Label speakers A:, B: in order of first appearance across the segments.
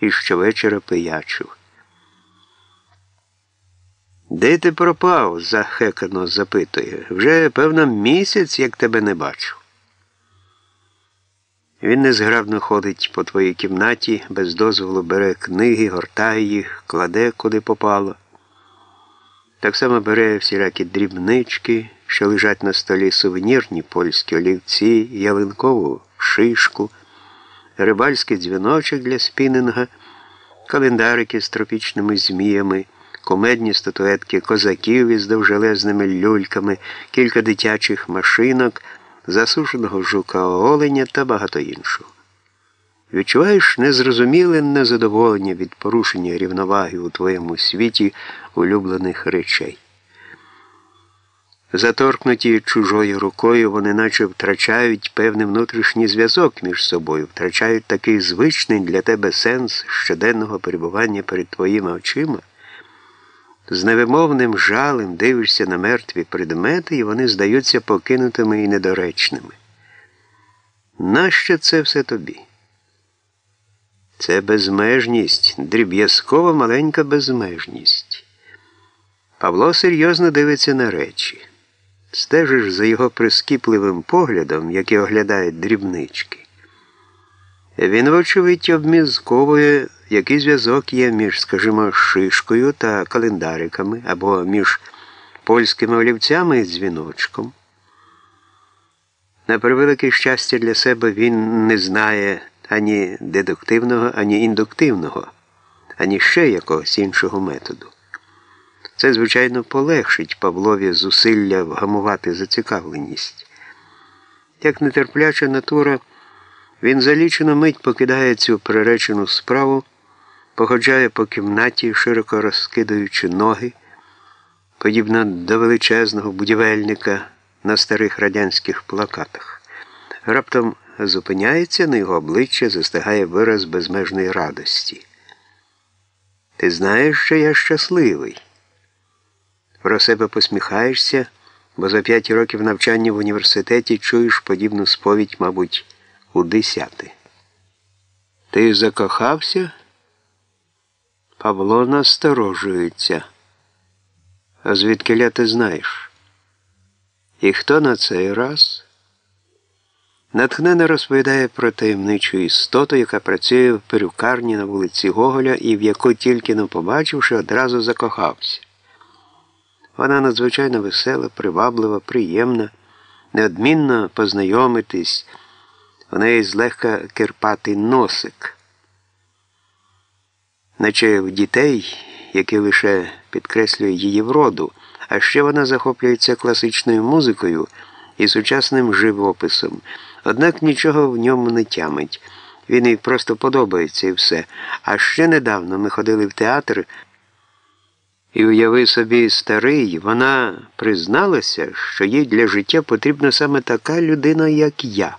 A: і щовечора пиячив. Де ти пропав? захекано запитує. Вже, певно, місяць, як тебе не бачу. Він незграбно ходить по твоїй кімнаті, без дозволу бере книги, гортає їх, кладе куди попало. Так само бере всілякі дрібнички, що лежать на столі сувенірні польські олівці, ялинкову шишку, рибальський дзвіночок для спінінга, календарики з тропічними зміями, комедні статуетки козаків із довжелезними люльками, кілька дитячих машинок, засушеного жука оленя та багато іншого. Відчуваєш незрозуміле незадоволення від порушення рівноваги у твоєму світі улюблених речей. Заторкнуті чужою рукою, вони наче втрачають певний внутрішній зв'язок між собою, втрачають такий звичний для тебе сенс щоденного перебування перед твоїми очима. З невимовним жалем дивишся на мертві предмети, і вони здаються покинутими і недоречними. Нащо це все тобі? Це безмежність, дріб'язкова маленька безмежність. Павло серйозно дивиться на речі. Стежиш за його прискіпливим поглядом, який оглядає дрібнички. Він, вочевидь, обмізковує, який зв'язок є між, скажімо, шишкою та календариками або між польськими олівцями і дзвіночком. На превелике щастя для себе він не знає ані дедуктивного, ані індуктивного, ані ще якогось іншого методу. Це, звичайно, полегшить Павлові зусилля вгамувати зацікавленість. Як нетерпляча натура, він за лічену мить покидає цю приречену справу, походжає по кімнаті, широко розкидаючи ноги, подібно до величезного будівельника на старих радянських плакатах. Раптом зупиняється на його обличчя, застигає вираз безмежної радості. Ти знаєш, що я щасливий. Про себе посміхаєшся, бо за п'ять років навчання в університеті чуєш подібну сповідь, мабуть, у десяти. Ти закохався? Павло насторожується. А звідки ти знаєш? І хто на цей раз? Натхнено розповідає про таємничу істоту, яка працює в перукарні на вулиці Гоголя і в яку тільки не побачивши, одразу закохався. Вона надзвичайно весела, приваблива, приємна, неодмінно познайомитись, у неї злегка кирпатий носик, наче в дітей, які лише підкреслює її вроду, а ще вона захоплюється класичною музикою і сучасним живописом, однак нічого в ньому не тямить. Він їй просто подобається і все. А ще недавно ми ходили в театр. І уяви собі, старий, вона призналася, що їй для життя потрібна саме така людина, як я.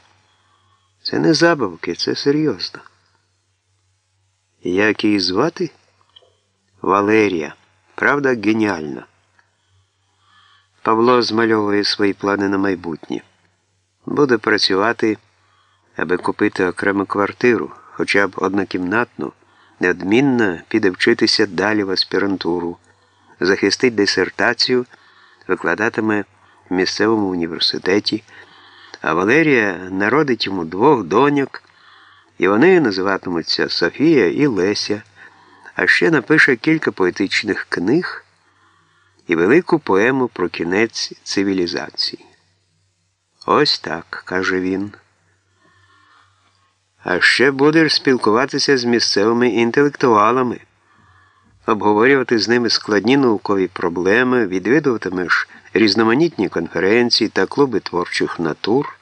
A: Це не забавки, це серйозно. Як її звати? Валерія. Правда, геніальна. Павло змальовує свої плани на майбутнє. Буде працювати, аби купити окрему квартиру, хоча б однокімнатну, неодмінно піде вчитися далі в аспірантуру захистить дисертацію, викладатиме в місцевому університеті, а Валерія народить йому двох доньок, і вони називатимуться Софія і Леся, а ще напише кілька поетичних книг і велику поему про кінець цивілізації. Ось так, каже він. А ще будеш спілкуватися з місцевими інтелектуалами обговорювати з ними складні наукові проблеми, відвідуватимеш різноманітні конференції та клуби творчих натур,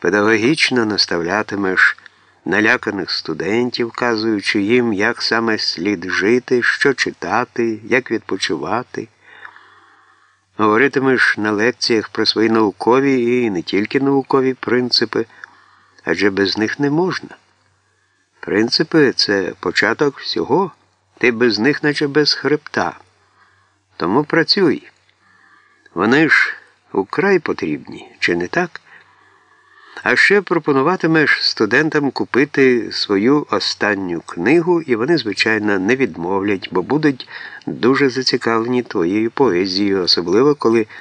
A: педагогічно наставлятимеш наляканих студентів, вказуючи їм, як саме слід жити, що читати, як відпочивати. Говоритимеш на лекціях про свої наукові і не тільки наукові принципи, адже без них не можна. Принципи це початок всього. Ти без них, наче без хребта. Тому працюй. Вони ж украй потрібні, чи не так? А ще пропонуватимеш студентам купити свою останню книгу, і вони, звичайно, не відмовлять, бо будуть дуже зацікавлені твоєю поезією, особливо коли